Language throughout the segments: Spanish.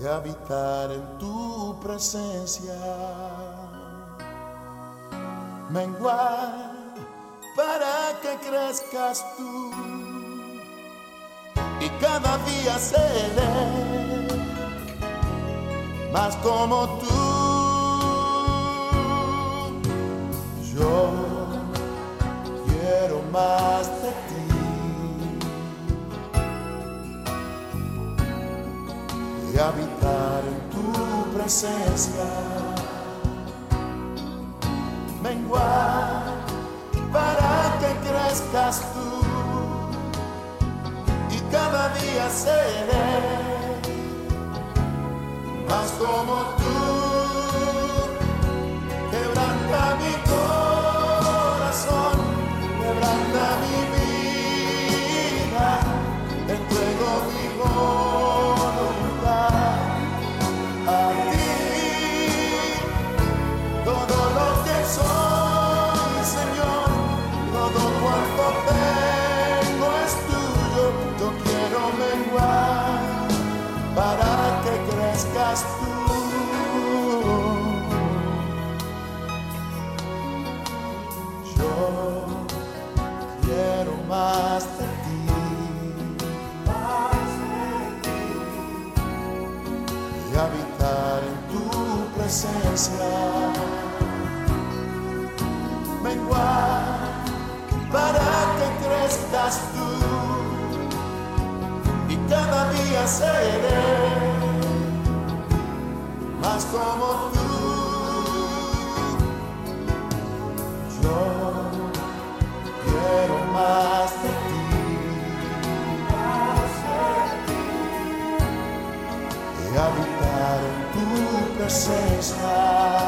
y habitar en tu presencia. Menguar para que crezcas tú y cada día seré más como tú. Habitar en tu presencia. Menguar para que crezcas tú. Y cada día seré más como tú. Tú. Yo quiero más de ti. Y habitar en tu presencia. Menguar para que crezcas tú y cada día seré más como tú. Yo quiero más de ti y habitar en tu presencia.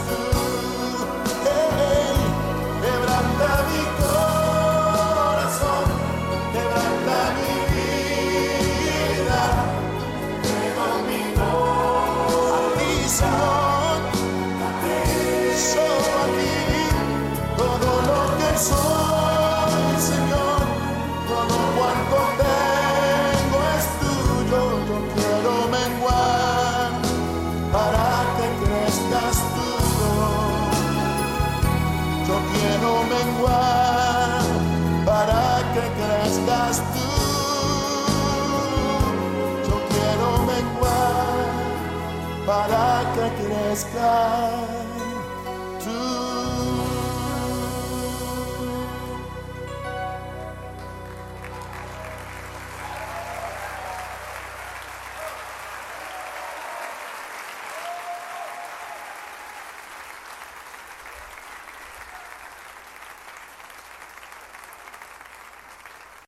quiero menguar para que crezcas tú. recognize God.